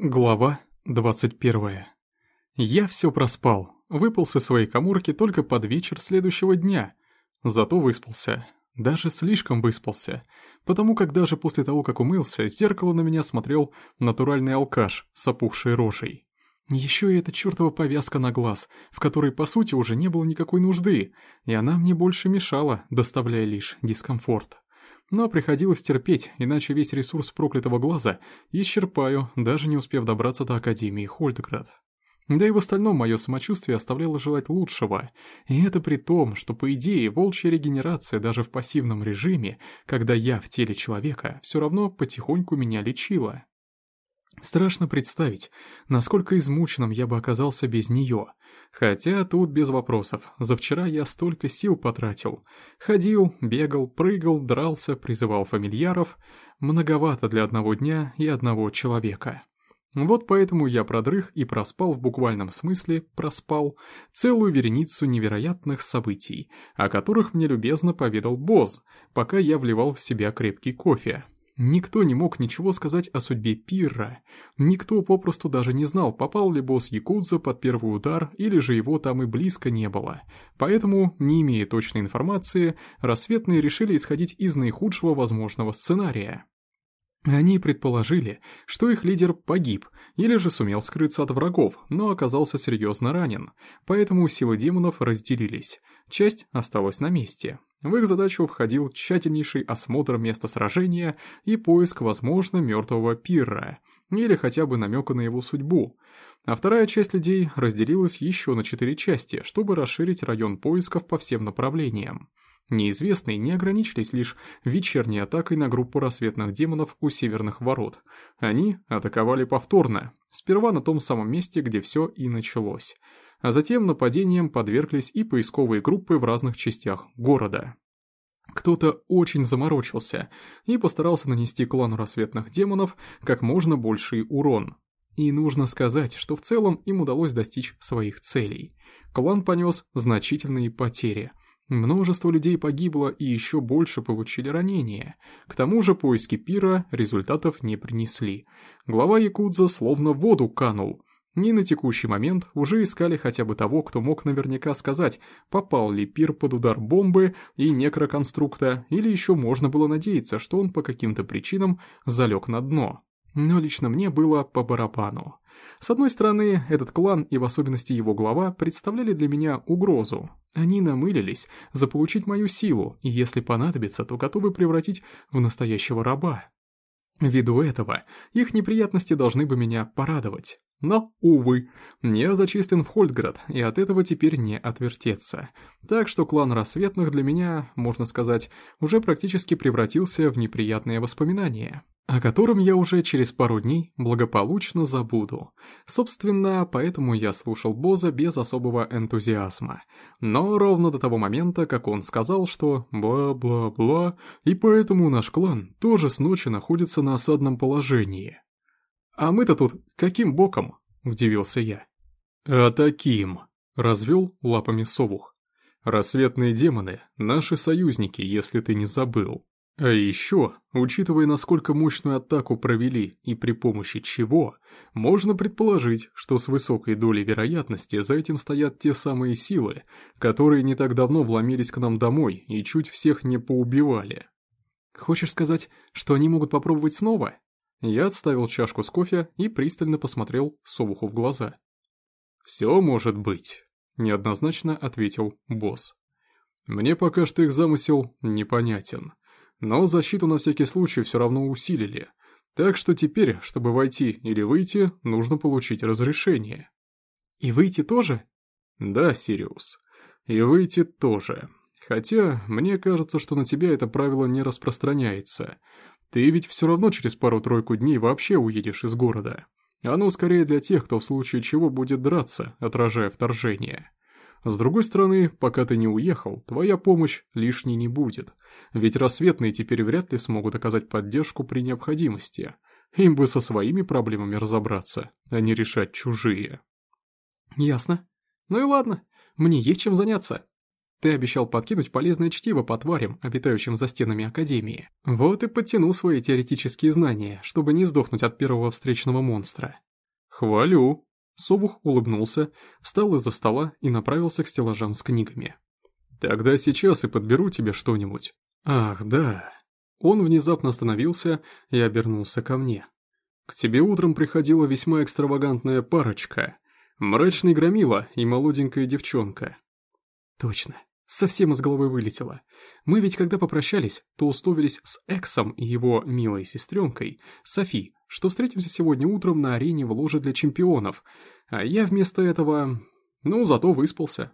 Глава 21. Я все проспал, выпал со своей коморки только под вечер следующего дня. Зато выспался. Даже слишком выспался. Потому как даже после того, как умылся, зеркало на меня смотрел натуральный алкаш с опухшей рожей. Еще и эта чертова повязка на глаз, в которой, по сути, уже не было никакой нужды, и она мне больше мешала, доставляя лишь дискомфорт. Но приходилось терпеть, иначе весь ресурс проклятого глаза исчерпаю, даже не успев добраться до Академии Хольдград. Да и в остальном мое самочувствие оставляло желать лучшего. И это при том, что, по идее, волчья регенерация даже в пассивном режиме, когда я в теле человека, все равно потихоньку меня лечила. Страшно представить, насколько измученным я бы оказался без нее. Хотя тут без вопросов. За вчера я столько сил потратил. Ходил, бегал, прыгал, дрался, призывал фамильяров. Многовато для одного дня и одного человека. Вот поэтому я продрых и проспал в буквальном смысле, проспал, целую вереницу невероятных событий, о которых мне любезно поведал Боз, пока я вливал в себя крепкий кофе. Никто не мог ничего сказать о судьбе Пирра. Никто попросту даже не знал, попал ли босс Якудза под первый удар, или же его там и близко не было. Поэтому, не имея точной информации, рассветные решили исходить из наихудшего возможного сценария. Они предположили, что их лидер погиб, или же сумел скрыться от врагов, но оказался серьезно ранен, поэтому силы демонов разделились, часть осталась на месте. В их задачу входил тщательнейший осмотр места сражения и поиск, возможно, мертвого пирра, или хотя бы намека на его судьбу. А вторая часть людей разделилась еще на четыре части, чтобы расширить район поисков по всем направлениям. Неизвестные не ограничились лишь вечерней атакой на группу рассветных демонов у северных ворот. Они атаковали повторно, сперва на том самом месте, где все и началось. А затем нападением подверглись и поисковые группы в разных частях города. Кто-то очень заморочился и постарался нанести клану рассветных демонов как можно больший урон. И нужно сказать, что в целом им удалось достичь своих целей. Клан понес значительные потери – Множество людей погибло и еще больше получили ранения. К тому же поиски пира результатов не принесли. Глава Якудза словно в воду канул. И на текущий момент уже искали хотя бы того, кто мог наверняка сказать, попал ли пир под удар бомбы и некроконструкта, или еще можно было надеяться, что он по каким-то причинам залег на дно. Но лично мне было по барабану. С одной стороны, этот клан и в особенности его глава представляли для меня угрозу. Они намылились заполучить мою силу, и если понадобится, то готовы превратить в настоящего раба. Ввиду этого, их неприятности должны бы меня порадовать. Но, увы, не зачислен в Хольдград, и от этого теперь не отвертеться. Так что клан Рассветных для меня, можно сказать, уже практически превратился в неприятные воспоминания, о котором я уже через пару дней благополучно забуду. Собственно, поэтому я слушал Боза без особого энтузиазма. Но ровно до того момента, как он сказал, что бла-бла-бла, и поэтому наш клан тоже с ночи находится на осадном положении. «А мы-то тут каким боком?» – удивился я. «А таким!» – развел лапами совух. «Рассветные демоны – наши союзники, если ты не забыл. А еще, учитывая, насколько мощную атаку провели и при помощи чего, можно предположить, что с высокой долей вероятности за этим стоят те самые силы, которые не так давно вломились к нам домой и чуть всех не поубивали. Хочешь сказать, что они могут попробовать снова? Я отставил чашку с кофе и пристально посмотрел Совуху в глаза. «Все может быть», — неоднозначно ответил босс. «Мне пока что их замысел непонятен, но защиту на всякий случай все равно усилили, так что теперь, чтобы войти или выйти, нужно получить разрешение». «И выйти тоже?» «Да, Сириус, и выйти тоже. Хотя, мне кажется, что на тебя это правило не распространяется». Ты ведь все равно через пару-тройку дней вообще уедешь из города. Оно скорее для тех, кто в случае чего будет драться, отражая вторжение. С другой стороны, пока ты не уехал, твоя помощь лишней не будет, ведь рассветные теперь вряд ли смогут оказать поддержку при необходимости. Им бы со своими проблемами разобраться, а не решать чужие. Ясно. Ну и ладно, мне есть чем заняться. Ты обещал подкинуть полезное чтиво по тварям, обитающим за стенами Академии. Вот и подтянул свои теоретические знания, чтобы не сдохнуть от первого встречного монстра. «Хвалю». Совух улыбнулся, встал из-за стола и направился к стеллажам с книгами. «Тогда сейчас и подберу тебе что-нибудь». «Ах, да». Он внезапно остановился и обернулся ко мне. «К тебе утром приходила весьма экстравагантная парочка. Мрачный громила и молоденькая девчонка». «Точно. Совсем из головы вылетело. Мы ведь когда попрощались, то условились с Эксом и его милой сестренкой, Софи, что встретимся сегодня утром на арене в ложе для чемпионов, а я вместо этого... ну, зато выспался.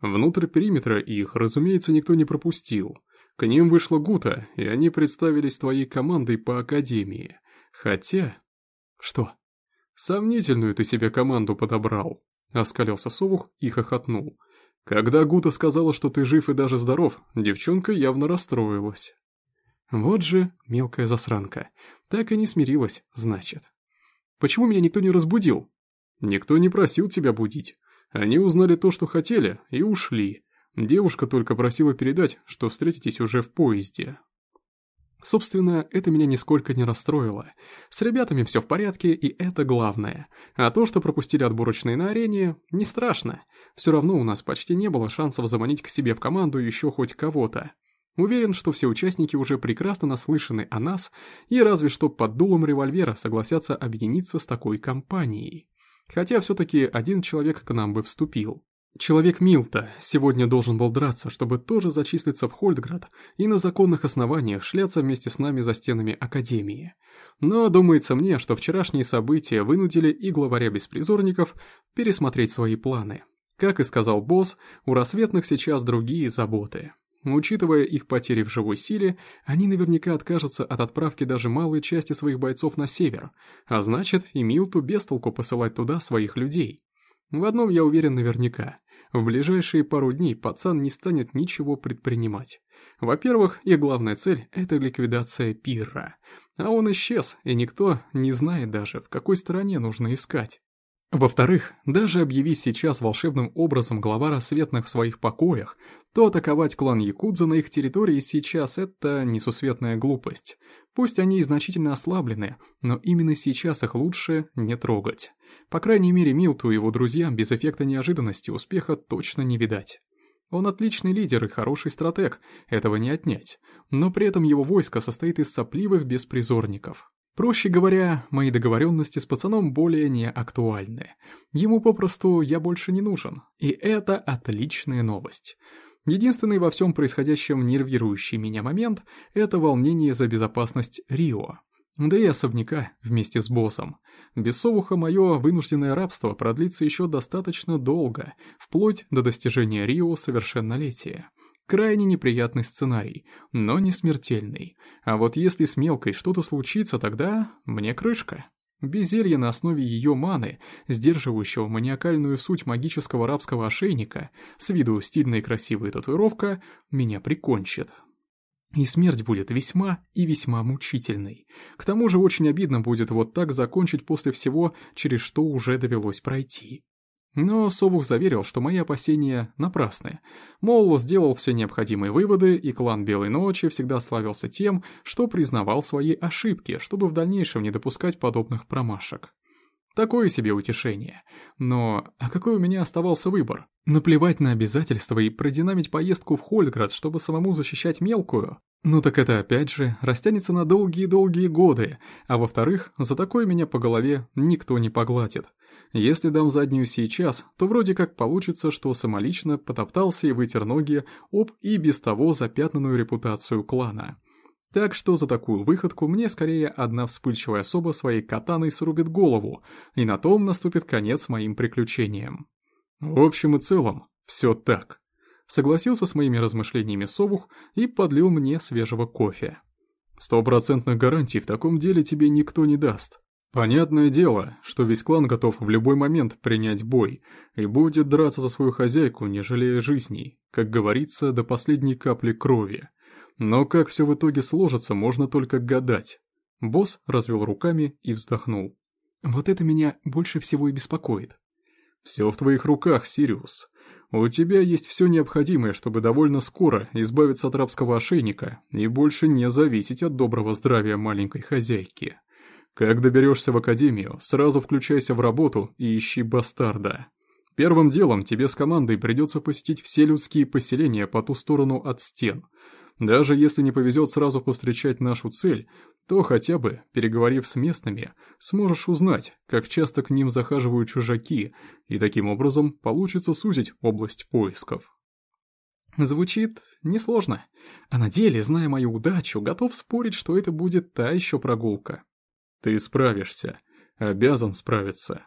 Внутрь периметра их, разумеется, никто не пропустил. К ним вышла Гута, и они представились твоей командой по Академии. Хотя... Что? Сомнительную ты себе команду подобрал. Оскалился Совух и хохотнул. Когда Гута сказала, что ты жив и даже здоров, девчонка явно расстроилась. Вот же мелкая засранка. Так и не смирилась, значит. Почему меня никто не разбудил? Никто не просил тебя будить. Они узнали то, что хотели, и ушли. Девушка только просила передать, что встретитесь уже в поезде. Собственно, это меня нисколько не расстроило. С ребятами все в порядке, и это главное. А то, что пропустили отборочные на арене, не страшно. Все равно у нас почти не было шансов заманить к себе в команду еще хоть кого-то. Уверен, что все участники уже прекрасно наслышаны о нас и разве что под дулом револьвера согласятся объединиться с такой компанией. Хотя все-таки один человек к нам бы вступил. Человек Милта сегодня должен был драться, чтобы тоже зачислиться в Хольдград и на законных основаниях шляться вместе с нами за стенами Академии. Но думается мне, что вчерашние события вынудили и главаря беспризорников пересмотреть свои планы. Как и сказал босс, у рассветных сейчас другие заботы. Учитывая их потери в живой силе, они наверняка откажутся от отправки даже малой части своих бойцов на север, а значит и Милту без толку посылать туда своих людей. В одном я уверен наверняка. В ближайшие пару дней пацан не станет ничего предпринимать. Во-первых, их главная цель – это ликвидация Пирра. А он исчез, и никто не знает даже, в какой стороне нужно искать. Во-вторых, даже объявить сейчас волшебным образом глава рассветных в своих покоях, то атаковать клан Якудза на их территории сейчас – это несусветная глупость. Пусть они и значительно ослаблены, но именно сейчас их лучше не трогать. По крайней мере, Милту и его друзьям без эффекта неожиданности успеха точно не видать. Он отличный лидер и хороший стратег, этого не отнять, но при этом его войско состоит из сопливых беспризорников. Проще говоря, мои договоренности с пацаном более не актуальны. Ему попросту я больше не нужен, и это отличная новость. Единственный во всем происходящем нервирующий меня момент – это волнение за безопасность Рио. Да и особняка вместе с боссом. Без совуха мое вынужденное рабство продлится еще достаточно долго, вплоть до достижения Рио совершеннолетия. Крайне неприятный сценарий, но не смертельный. А вот если с мелкой что-то случится, тогда мне крышка. Безелье на основе ее маны, сдерживающего маниакальную суть магического рабского ошейника, с виду стильная и красивая татуировка, меня прикончит. И смерть будет весьма и весьма мучительной. К тому же очень обидно будет вот так закончить после всего, через что уже довелось пройти. Но Совух заверил, что мои опасения напрасны. Мол, сделал все необходимые выводы, и клан Белой Ночи всегда славился тем, что признавал свои ошибки, чтобы в дальнейшем не допускать подобных промашек. Такое себе утешение. Но а какой у меня оставался выбор? Наплевать на обязательства и продинамить поездку в Хольдград, чтобы самому защищать мелкую? Ну так это опять же растянется на долгие-долгие годы, а во-вторых, за такое меня по голове никто не погладит. Если дам заднюю сейчас, то вроде как получится, что самолично потоптался и вытер ноги об и без того запятнанную репутацию клана. Так что за такую выходку мне скорее одна вспыльчивая особа своей катаной срубит голову, и на том наступит конец моим приключениям. В общем и целом, все так. Согласился с моими размышлениями Совух и подлил мне свежего кофе. Стопроцентных гарантий в таком деле тебе никто не даст. Понятное дело, что весь клан готов в любой момент принять бой и будет драться за свою хозяйку, не жалея жизней, как говорится, до последней капли крови. Но как все в итоге сложится, можно только гадать. Босс развел руками и вздохнул. Вот это меня больше всего и беспокоит. Все в твоих руках, Сириус. У тебя есть все необходимое, чтобы довольно скоро избавиться от рабского ошейника и больше не зависеть от доброго здравия маленькой хозяйки. Как доберешься в академию, сразу включайся в работу и ищи бастарда. Первым делом тебе с командой придется посетить все людские поселения по ту сторону от стен. Даже если не повезет сразу повстречать нашу цель, то хотя бы, переговорив с местными, сможешь узнать, как часто к ним захаживают чужаки, и таким образом получится сузить область поисков. Звучит несложно, а на деле, зная мою удачу, готов спорить, что это будет та еще прогулка. Ты справишься, обязан справиться.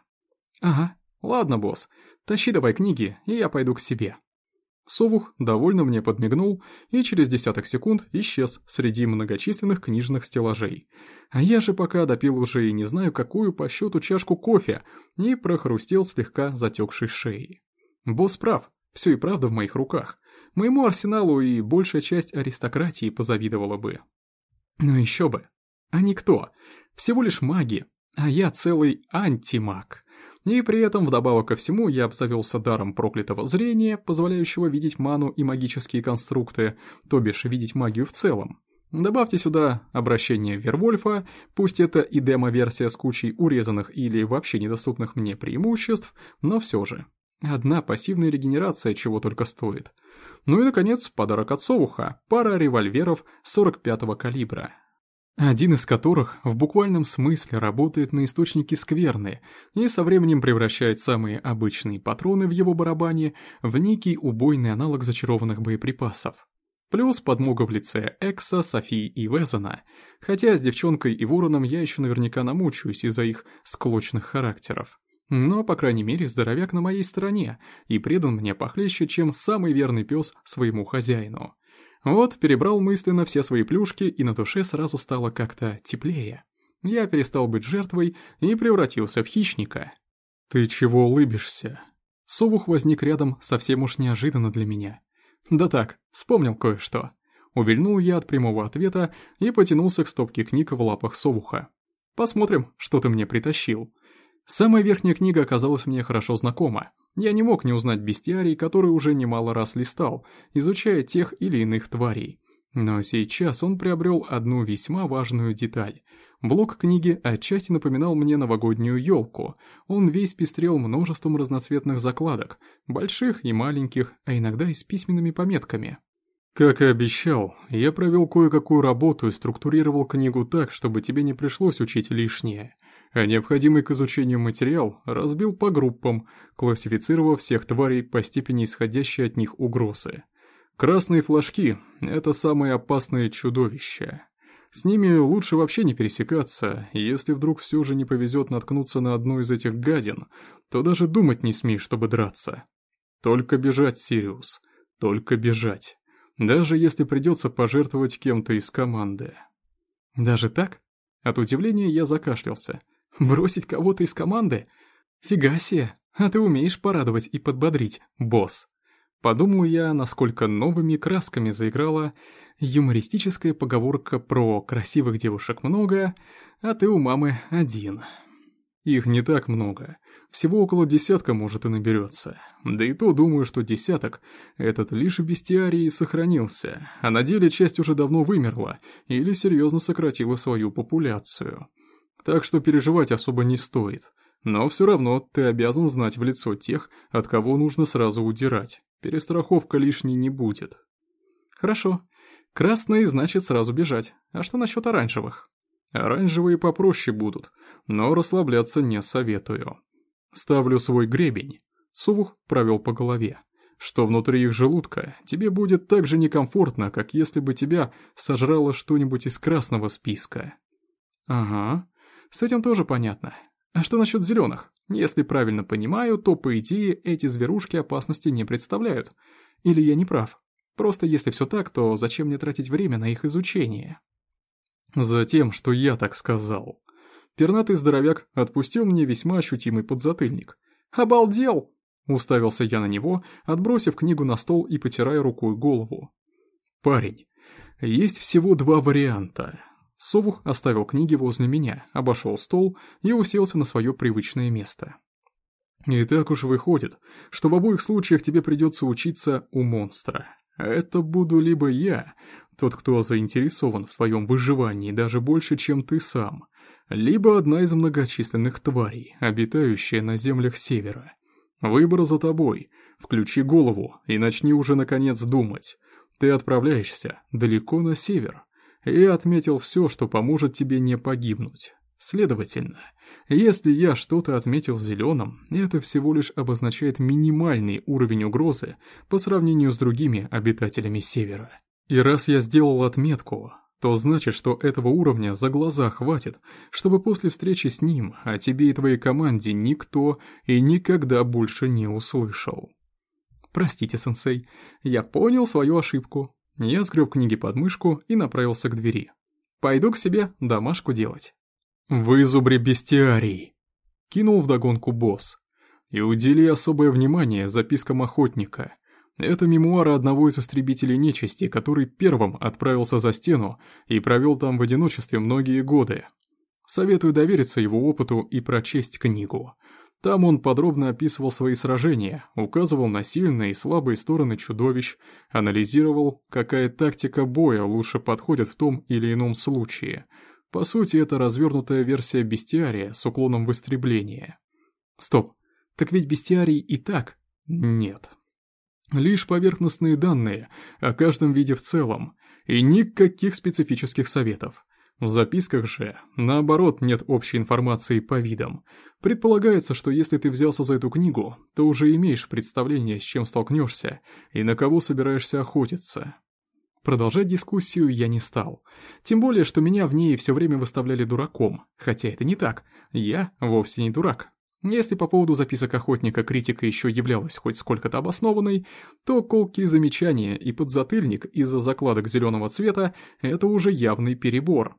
Ага, ладно, босс, Тащи давай книги, и я пойду к себе». Совух довольно мне подмигнул и через десяток секунд исчез среди многочисленных книжных стеллажей. А я же пока допил уже и не знаю какую по счету чашку кофе и прохрустел слегка затекшей шеей. Босс прав, все и правда в моих руках. Моему арсеналу и большая часть аристократии позавидовала бы. Но еще бы. Они кто? Всего лишь маги, а я целый антимаг. И при этом, вдобавок ко всему, я обзавелся даром проклятого зрения, позволяющего видеть ману и магические конструкты, то бишь видеть магию в целом. Добавьте сюда обращение Вервольфа, пусть это и демо-версия с кучей урезанных или вообще недоступных мне преимуществ, но все же. Одна пассивная регенерация чего только стоит. Ну и, наконец, подарок от Совуха – пара револьверов 45-го калибра, один из которых в буквальном смысле работает на источнике скверны и со временем превращает самые обычные патроны в его барабане в некий убойный аналог зачарованных боеприпасов. Плюс подмога в лице Экса, Софии и Везена, хотя с девчонкой и Вороном я еще наверняка намучаюсь из-за их склочных характеров. Но, по крайней мере, здоровяк на моей стороне и предан мне похлеще, чем самый верный пес своему хозяину. Вот, перебрал мысленно все свои плюшки, и на душе сразу стало как-то теплее. Я перестал быть жертвой и превратился в хищника. «Ты чего улыбишься?» Совух возник рядом совсем уж неожиданно для меня. «Да так, вспомнил кое-что». Увильнул я от прямого ответа и потянулся к стопке книг в лапах Совуха. «Посмотрим, что ты мне притащил». Самая верхняя книга оказалась мне хорошо знакома. Я не мог не узнать бестиарий, который уже немало раз листал, изучая тех или иных тварей. Но сейчас он приобрел одну весьма важную деталь. Блок книги отчасти напоминал мне новогоднюю елку. Он весь пестрел множеством разноцветных закладок, больших и маленьких, а иногда и с письменными пометками. Как и обещал, я провел кое-какую работу и структурировал книгу так, чтобы тебе не пришлось учить лишнее – а необходимый к изучению материал разбил по группам, классифицировав всех тварей по степени исходящей от них угрозы. Красные флажки — это самые опасные чудовища. С ними лучше вообще не пересекаться, и если вдруг все же не повезет наткнуться на одну из этих гадин, то даже думать не смей, чтобы драться. Только бежать, Сириус, только бежать. Даже если придется пожертвовать кем-то из команды. Даже так? От удивления я закашлялся. Бросить кого-то из команды? Фига себе, а ты умеешь порадовать и подбодрить, босс. Подумал я, насколько новыми красками заиграла юмористическая поговорка про «красивых девушек много, а ты у мамы один». Их не так много, всего около десятка может и наберется. Да и то думаю, что десяток этот лишь в бестиарии сохранился, а на деле часть уже давно вымерла или серьезно сократила свою популяцию. Так что переживать особо не стоит. Но все равно ты обязан знать в лицо тех, от кого нужно сразу удирать. Перестраховка лишней не будет. Хорошо. Красные значит сразу бежать. А что насчет оранжевых? Оранжевые попроще будут, но расслабляться не советую. Ставлю свой гребень. Сувух провел по голове. Что внутри их желудка тебе будет так же некомфортно, как если бы тебя сожрало что-нибудь из красного списка. Ага, с этим тоже понятно. А что насчет зеленых? Если правильно понимаю, то, по идее, эти зверушки опасности не представляют. Или я не прав? Просто если все так, то зачем мне тратить время на их изучение? Затем, что я так сказал. Пернатый здоровяк отпустил мне весьма ощутимый подзатыльник. «Обалдел!» Уставился я на него, отбросив книгу на стол и потирая рукой голову. «Парень, есть всего два варианта. Совух оставил книги возле меня, обошел стол и уселся на свое привычное место. И так уж выходит, что в обоих случаях тебе придется учиться у монстра. Это буду либо я, тот, кто заинтересован в твоем выживании даже больше, чем ты сам, либо одна из многочисленных тварей, обитающая на землях Севера. Выбор за тобой. Включи голову и начни уже наконец думать. Ты отправляешься далеко на север. И отметил все, что поможет тебе не погибнуть. Следовательно, если я что-то отметил зеленым, это всего лишь обозначает минимальный уровень угрозы по сравнению с другими обитателями Севера. И раз я сделал отметку, то значит, что этого уровня за глаза хватит, чтобы после встречи с ним о тебе и твоей команде никто и никогда больше не услышал. Простите, сенсей, я понял свою ошибку. Я сгреб книги под мышку и направился к двери. Пойду к себе домашку делать. «Вызубри бестиарий!» — кинул вдогонку босс. «И удели особое внимание запискам охотника. Это мемуары одного из истребителей нечисти, который первым отправился за стену и провел там в одиночестве многие годы. Советую довериться его опыту и прочесть книгу. Там он подробно описывал свои сражения, указывал на сильные и слабые стороны чудовищ, анализировал, какая тактика боя лучше подходит в том или ином случае — по сути, это развернутая версия бестиария с уклоном в истребление. Стоп, так ведь бестиарий и так? Нет. Лишь поверхностные данные о каждом виде в целом, и никаких специфических советов. В записках же, наоборот, нет общей информации по видам. Предполагается, что если ты взялся за эту книгу, то уже имеешь представление, с чем столкнешься и на кого собираешься охотиться. Продолжать дискуссию я не стал. Тем более, что меня в ней все время выставляли дураком. Хотя это не так. Я вовсе не дурак. Если по поводу записок охотника критика еще являлась хоть сколько-то обоснованной, то колкие замечания и подзатыльник из-за закладок зеленого цвета – это уже явный перебор.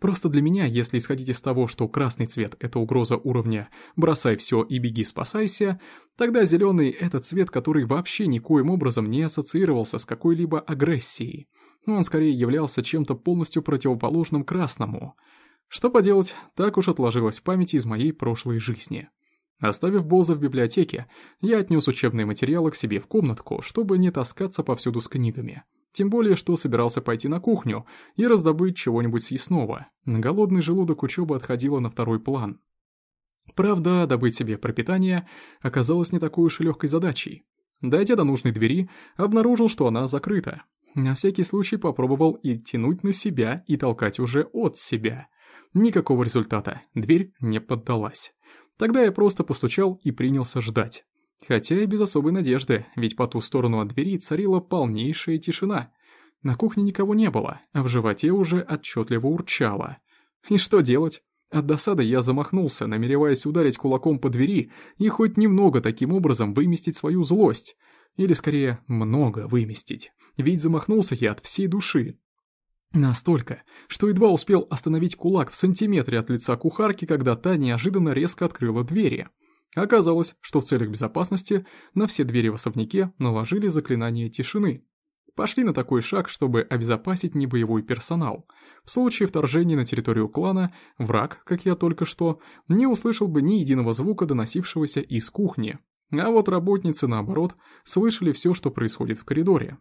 Просто для меня, если исходить из того, что красный цвет — это угроза уровня «бросай все и беги, спасайся», тогда зеленый — это цвет, который вообще никоим образом не ассоциировался с какой-либо агрессией. Он скорее являлся чем-то полностью противоположным красному. Что поделать, так уж отложилось в памяти из моей прошлой жизни. Оставив Боза в библиотеке, я отнес учебные материалы к себе в комнатку, чтобы не таскаться повсюду с книгами. Тем более, что собирался пойти на кухню и раздобыть чего-нибудь съестного. Голодный желудок учеба отходила на второй план. Правда, добыть себе пропитание оказалось не такой уж и легкой задачей. Дойдя до нужной двери, обнаружил, что она закрыта. На всякий случай попробовал и тянуть на себя, и толкать уже от себя. Никакого результата, дверь не поддалась. Тогда я просто постучал и принялся ждать. Хотя и без особой надежды, ведь по ту сторону от двери царила полнейшая тишина. На кухне никого не было, а в животе уже отчетливо урчало. И что делать? От досады я замахнулся, намереваясь ударить кулаком по двери и хоть немного таким образом выместить свою злость. Или скорее, много выместить. Ведь замахнулся я от всей души. Настолько, что едва успел остановить кулак в сантиметре от лица кухарки, когда та неожиданно резко открыла двери. Оказалось, что в целях безопасности на все двери в особняке наложили заклинание тишины. Пошли на такой шаг, чтобы обезопасить небоевой персонал. В случае вторжения на территорию клана, враг, как я только что, не услышал бы ни единого звука, доносившегося из кухни. А вот работницы, наоборот, слышали все, что происходит в коридоре.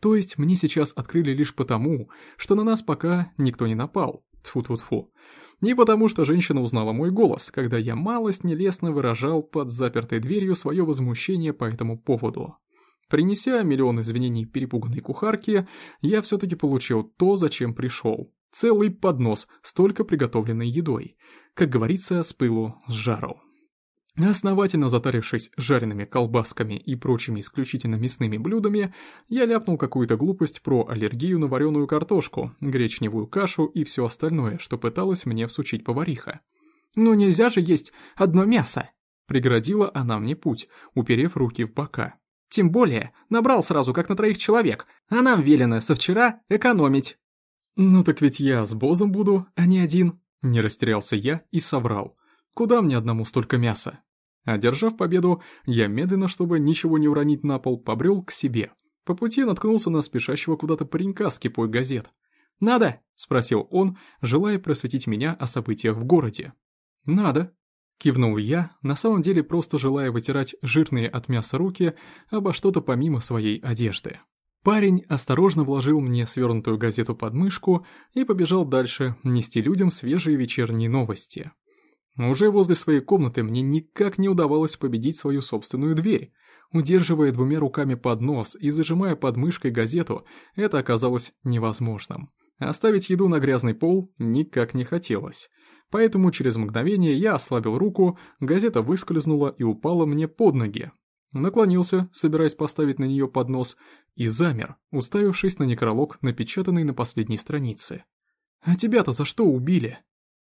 То есть мне сейчас открыли лишь потому, что на нас пока никто не напал. Тфу-тфу-тфу. Не потому, что женщина узнала мой голос, когда я малость нелестно выражал под запертой дверью свое возмущение по этому поводу. Принеся миллион извинений перепуганной кухарке, я все-таки получил то, зачем пришел. Целый поднос с только приготовленной едой. Как говорится, с пылу с жару. Основательно затарившись жареными колбасками и прочими исключительно мясными блюдами, я ляпнул какую-то глупость про аллергию на вареную картошку, гречневую кашу и все остальное, что пыталась мне всучить повариха. «Ну нельзя же есть одно мясо!» Преградила она мне путь, уперев руки в бока. «Тем более, набрал сразу, как на троих человек, а нам велено со вчера экономить». «Ну так ведь я с Бозом буду, а не один», — не растерялся я и соврал. «Куда мне одному столько мяса?» Одержав победу, я медленно, чтобы ничего не уронить на пол, побрел к себе. По пути наткнулся на спешащего куда-то паренька с кипой газет. «Надо?» — спросил он, желая просветить меня о событиях в городе. «Надо», — кивнул я, на самом деле просто желая вытирать жирные от мяса руки обо что-то помимо своей одежды. Парень осторожно вложил мне свернутую газету под мышку и побежал дальше нести людям свежие вечерние новости. Уже возле своей комнаты мне никак не удавалось победить свою собственную дверь. Удерживая двумя руками поднос и зажимая под мышкой газету, это оказалось невозможным. Оставить еду на грязный пол никак не хотелось. Поэтому через мгновение я ослабил руку, газета выскользнула и упала мне под ноги. Наклонился, собираясь поставить на нее поднос, и замер, уставившись на некролог, напечатанный на последней странице. «А тебя-то за что убили?»